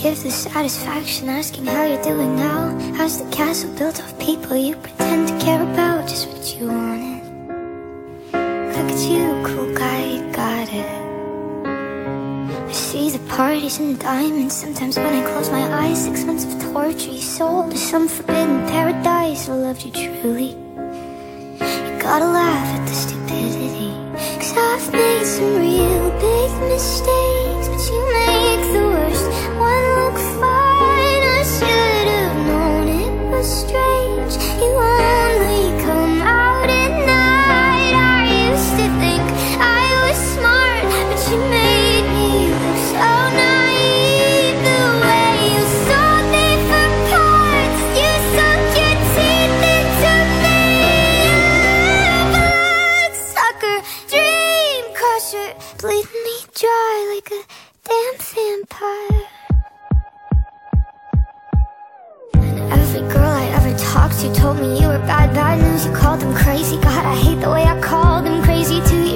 give the satisfaction asking how you're doing now. How's the castle built off people you pretend to care about? Just what you wanted. Look at you, cool guy, you got it. I see the parties and the diamonds. Sometimes when I close my eyes, six months of torture you sold to some forbidden paradise. I loved you truly. You gotta laugh at the stupidity. Cause I've made some real big mistakes, me dry like a damn vampire. Every girl I ever talked to told me you were bad, bad news. You called them crazy. God, I hate the way I called them crazy too.